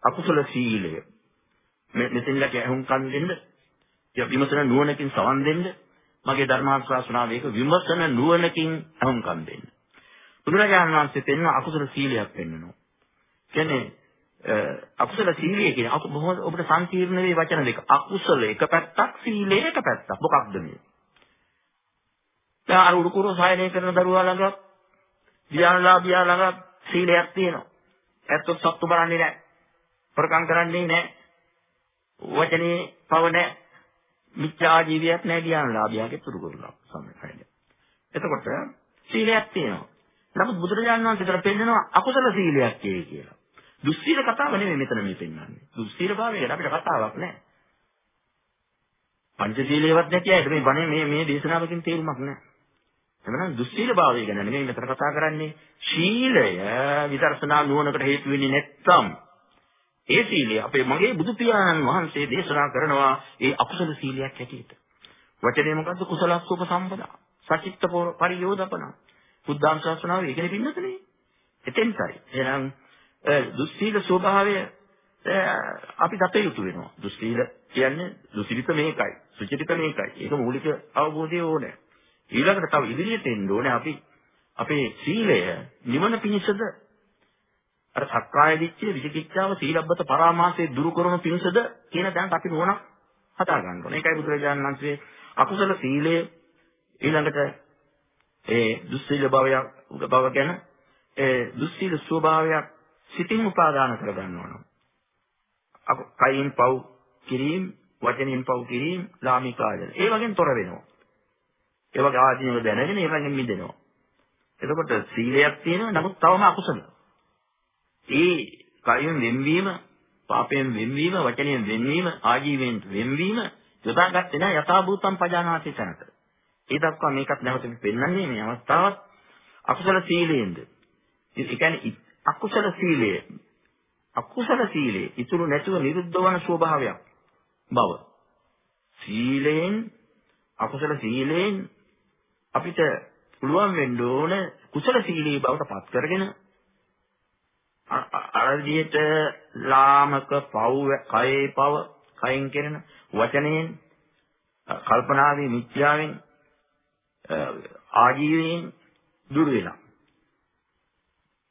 අකුසල සීලය මේ මෙතෙන්ලට ඇහුම්කන් දෙන්න විමසන නුවණකින් සවන් දෙන්න මගේ ධර්මාශාසනාව ඒක විමසන නුවණකින් ඇහුම්කන් දෙන්න බුදුරජාණන් වහන්සේ පෙන්වන අකුසල සීලයක් පෙන්වනවා. කියන්නේ අකුසල සීලය කියන්නේ බොහොම ඔබට සංකීර්ණ වේ වචන දෙක. අකුසල එක පැත්තක් සීලය එක පැත්තක්. මොකක්ද මේ? දැන් අර උරුකුරු සායනය කරන දරුවා ළඟ ධ්‍යානලාභියා ළඟ සීලයක් තියෙනවා. ඇත්තොත් සත්තු බලන්නේ නැහැ. ප්‍රකම් කරන්නේ නැහැ. වචනේ පව නැහැ. මිත්‍යා ජීවියක් නැහැ ධ්‍යානලාභියාගේ තුරු කරනවා සම්මතයි. එතකොට සීලයක් තියෙනවා. නමුත් බුදුරජාණන් වහන්සේ විතර පෙන්නනවා අකුසල සීලයක් කියලා. දුස්සීල කතාව නෙමෙයි මෙතන මේ පෙන්වන්නේ. දුස්සීල භාවය ගැන අපිට කතාවක් නැහැ. පංචශීලයේවත් නැති අය මේ බණේ මේ මේ දේශනාවකින් තේරුමක් නැහැ. එමනම් දුස්සීල භාවය ගැන නෙමෙයි මෙතන කතා කරන්නේ. ශීලය විදර්ශනා නුවණකට හේතු වෙන්නේ නැත්නම් ඒ සීලය අපේ මගේ බුදු පියාණන් වහන්සේ දේශනා කරනවා ඒ අකුසල සීලයක් හැටියට. වචනේ මොකද්ද කුසලස්සෝප සම්පදා. සචිත්ත පරියෝදපන. බුද්ධාංශාසනාව ඒකනේ පින්නතනේ. එතෙන්ටයි. එහෙනම් දුස්සීල ස්වභාවය අපි දත යුතු වෙනවා. දුස්සීල කියන්නේ දුසිරිත මේකයි. සුචරිත මේකයි. ඒක මූලික අවබෝධය ඕනේ. ඊළඟට තව ඉදිරියට එන්න ඕනේ අපි අපේ සීලය නිවන පිණිසද අර සක්කාය දිට්ඨිය විචිකිච්ඡාව සීලබ්බත පරාමාසයේ දුරු කරන පිණිසද කියන දැනට අපි නෝනක් හදා ගන්න ඕනේ. ඒකයි බුදුරජාණන් වහන්සේ අකුසල සීලය ඊළඟට ඒ දුස්සීල භාවයක් බව ගැන ඒ දුස්සීල ස්වභාවයක් සිතින් උපාදාන කර ගන්නවා. අප කයින් පව් කිරීම, වචනින් පව් කිරීම, ලාමිකායන. ඒ වගේන් තොර වෙනවා. ඒ වගේ ආදීනව දැනගෙන ඒ වගේන් මිදෙනවා. එතකොට සීලයක් තියෙනවා නමුත් තවම අකුසල. ඒ කයින් වෙන්වීම, පාපයෙන් වෙන්වීම, වචනයෙන් වෙන්වීම, ආජීවයෙන් වෙන්වීම යොදාගත්තේ නැහැ යථාභූතම් පජානාති තැනට. ඒ දක්වා මේකත් නැවත පෙන්වන්නේ මේ අවස්ථාවත් අකුසල සීලයෙන්ද. ඒ කියන්නේ අකුසල සීලය අකුසල සීලේ ඉතුරු නැතුව නිරුද්ධ වන ස්වභාවයක් බව. සීලයෙන් අකුසල සීලයෙන් අපිට පුළුවන් වෙන්න ඕන කුසල සීලී බවට පත් කරගෙන අර විදිහට ලාමක පව් කයේ පව කයින් කෙරෙන වචනයෙන් කල්පනාවේ මිත්‍යාවෙන් ආජීවයෙන් දුර වෙලා.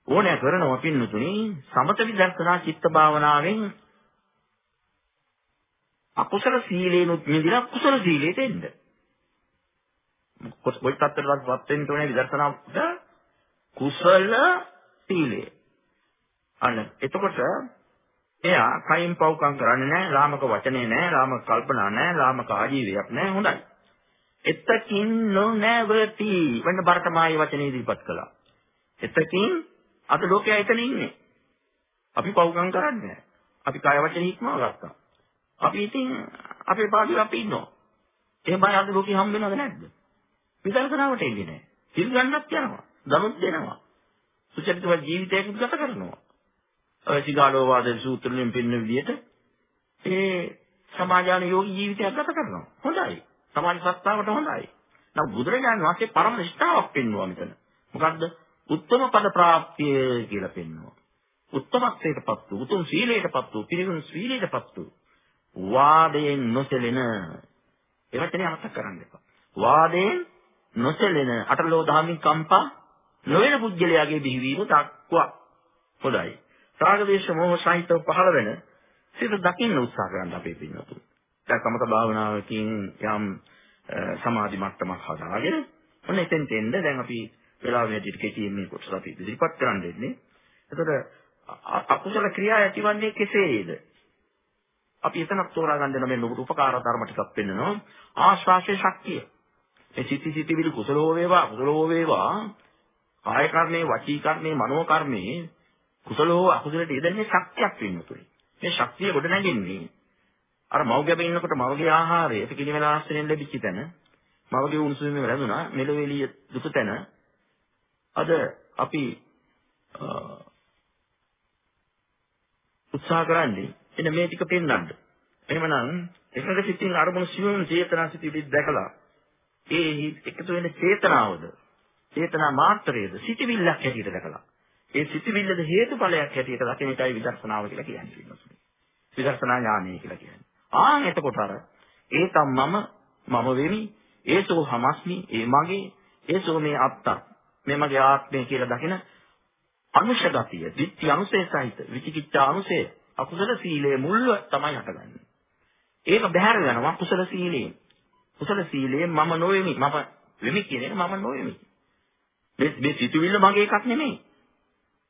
ඕනෑ කරනවා පින්නතුනි සමත විදර්ශනා චිත්ත භාවනාවෙන් අකුසල සීලේනුත් මිදිලා කුසල සීලයට එන්න. කොයි තත්ත්වයකටවත් වෙන්න ඕනේ විදර්ශනාවට කුසල සීලය. අන්න එතකොට එයා කයින් පව්කම් කරන්නේ නැහැ, ලාමක වචනේ නැහැ, ලාමක කල්පනා නැහැ, ලාමක ආජීවයක් නැහැ, හොඳයි. එතකින් නොනැවති වෙන බරතමායි වචනේ ඉදිරිපත් කළා. එතකින් අද ලෝකයා එතන ඉන්නේ. අපි පව්කම් කරන්නේ නැහැ. අපි කාය වචන හික්මව ගත්තා. අපි ඉතින් අපේ පාඩුවේ අපි ඉන්නවා. එහෙමයි අද ලෝකෙ හම් වෙනවද නැද්ද? විදර්ශනාවට එන්නේ නැහැ. සිල් ගන්නත් යනවා. දනුත් දෙනවා. සුචරිතවත් ජීවිතයක ගත කරනවා. ඔය සිගාලෝ වාදයේ සූත්‍රවලින් පෙන්වන විදිහට ඒ සමාජාන යෝගී ජීවිතයක් ගත කරනවා. හොඳයි. සමාජ සත්‍තාවට හොඳයි. නමුත් බුදුරජාණන් වහන්සේ පරම නිෂ්ඨාවක් පෙන්වුවා මෙතන. මොකද්ද? උත්තම පද ප්‍රාප්තිය කියලා පෙන්වුවා. උත්තමත්වයටපත් වූ, උතුම් සීලයටපත් වූ, පිරිවුණු සීලයටපත් වූ වාදයෙන් නොසැලෙන ඒ වචනේ අමතක කරන්න එපා. වාදයෙන් නොසැලෙන අටලෝ දහමින් කම්පා නොවන පුද්ගලයාගේ බිහිවීම දක්වා හොඳයි. රාගදේශ මොහ සහිතව පහළ වෙන සිත දකින්න උත්සාහ කරන්න අපේ පින්නතුන්. දැන් සමත භාවනාවකින් යම් සමාධි මට්ටමක් හදාගෙන ඔන්න එතෙන් තෙන්ද දැන් අපි වෙලාව වැඩිට කෙටියෙන් මේ කොටස අපි ඉදිරිපත් කරන්න දෙන්නේ. එතකොට අකුසල ක්‍රියා ඇතිවන්නේ කෙසේද? අපි එතනක් තෝරා ගන්න දෙන මේ නුඹට උපකාර ධර්ම ටිකක් පෙන්නනවා. ආශ්වාසයේ ශක්තිය. මේ සිති සිතිවිලි කුසලෝ වේවා කුසලෝ වේවා කාය කර්මේ වචී කර්මේ මනෝ කර්මේ කුසලෝ අකුසලට යෙදෙන්නේ ශක්තියක් වෙන්නතුයි. මේ ශක්තිය ගොඩ නැගෙන්නේ අර මව්ගැබේ ඉන්නකොට මවගේ ආහාරය පිළිවෙල ආශ්‍රයෙන් ලැබිච්ච තැන මවගේ උණුසුමේ වැඳුනා මෙලොවෙලිය දුක තැන අද අපි උත්සාහ කරන්නේ එන්න මේ ටික පෙන්වන්න. එහෙමනම් එකක සිතින් අරමුණු සිවුම් චේතනා සිතිවිලි දැකලා ඒ එකතු වෙන චේතනාවද චේතනා මාත්‍රයේද සිතිවිල්ලක් හැටියට දැකලා ඒ සිතිවිල්ලද හේතුඵලයක් හැටියට දකින එකයි විදර්ශනාව කියලා කියන්නේ. විදර්ශනා ඥානය කියලා කියන්නේ. ආන් එතකොට අර ඒතම් මම මම වෙමි ඒසෝ හමස්මි ඒ මගේ ඒසෝ මේ අත්තා මේ මගේ ආත්මය කියලා දකින අනුශ ගතිය, ditthi අනුසය සහිත විචිකිච්ඡා අනුසය අකුසල සීලයේ මුල්ව තමයි හටගන්නේ. ඒක බැහැර වෙනවා කුසල සීලයෙන්. කුසල සීලයෙන් මම නොවෙමි මම වෙමි කියන එක මම නොවෙමි. මේ මේ සිතුවිල්ල මගේ එකක් නෙමෙයි.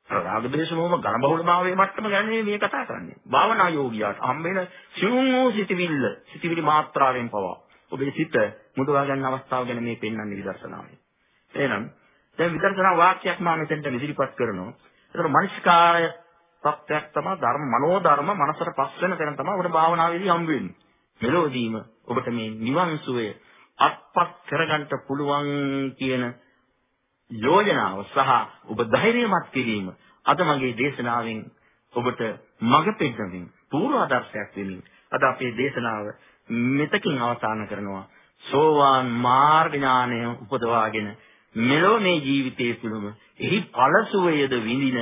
රාග දේශ මොහොම ඝන බහුල භාවයේ මට්ටම ගැන මේ කතා කරන්නේ. භාවනා යෝගියාට හම්බෙන සිවුම් වූ සිතවිල්ල, සිතවිලි මාත්‍රාවෙන් පවා ඔබේ සිත මුදවා ගන්න අවස්ථාව ගැන මේ පෙන්වන්නේ විදර්ශනාවේ. එහෙනම් දැන් විදර්ශනා වාක්‍යයක් මම මෙතෙන්ට ඉදිරිපත් කරනවා. ඒතර මනස්කාරය තත්ත්වයක් තමයි ධර්ම මනෝ ධර්ම මනසට පස් වෙන තැන තමයි ඔබට භාවනාවේදී හම්බ වෙන්නේ. මෙලොවදීම ඔබට මේ නිවන් සුවය අත්පත් කරගන්න පුළුවන් කියන යෝජනාව සහ ඔබ ධෛර්යමත් කිරීම අද මගේ දේශනාවෙන් ඔබට මඟ පෙන්නමින් පූර්ව ආදර්ශයක් වෙමින් අද අපේ දේශනාව මෙතකින් අවසන් කරනවා. සෝවාන් මාර්ග ඥානය උපදවාගෙන මෙලෝ මේ ජීවිතයේ තුළම එහි ඵලසුවයද විඳින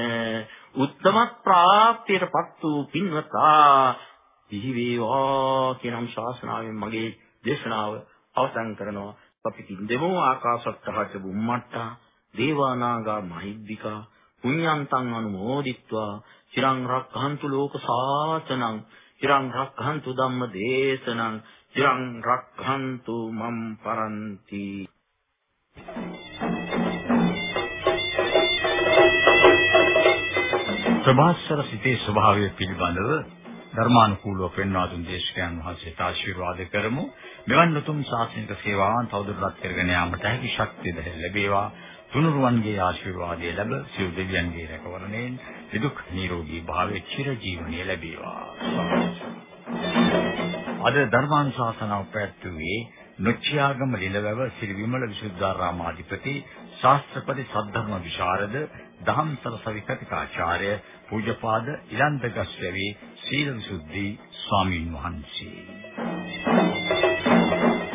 උත්තම ප්‍රාප්තියටපත් වූ පින්වතා දිවි වේවා කියන ශාසනාවෙන් මගේ දේශනාව අවසන් කරනවා. අපි කින්දෙමෝ ආකාශත්තහට බුම්මට්ටා දේවානාගා මහිද්దికා පුඤ්ඤන්තං අනුමෝදිත්වා චිරං රක්ඛන්තු ලෝක සාසනං චිරං රක්ඛන්තු ධම්ම දේශනං චිරං රක්ඛන්තු මම් පරන්ති. ප්‍රභාස්වර සිතේ ස්වභාවය පිළිබඳව ධර්මානුකූලව පෙන්වා දුන් දේශකයන් වහන්සේට ආශිර්වාද කරමු. මෙවන් උතුම් ශාසනික සේවාවන් තවදුරටත් කරගෙන යාමට හැකි ශක්තිය ලැබේවා. තුනුරුවන්ගේ ආශිර්වාදය ලැබ සියලු දෙවියන්ගේ රැකවරණයෙන් විදුක් නිරෝගී භාවයේ චිර ජීවනය ලැබේවා. අද ධර්මානුශාසනාව පැවැත්වුවේ නොච්චියාගම ලිලවැව ශ්‍රී විමල විසුද්ධාරාමාධිපති ශාස්ත්‍රපති සද්ධර්ම විශාරද දහම්සර සවිකතිකාචාර්ය පූජ්‍යපාද ඉලන්දගස්වැවි සීල විසුද්ධි ස්වාමීන් වහන්සේ.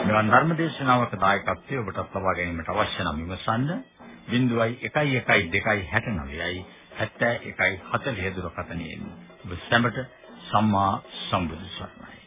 මෙවන් ධර්මදේශනාවක දායකත්වය ඔබටත් ලබා ගැනීමට අවශ්‍ය නම් විමසන්න 011269යි 7140 දුරකථනයෙන් ඔබ සැමට සම්මා සම්බුදු සරණයි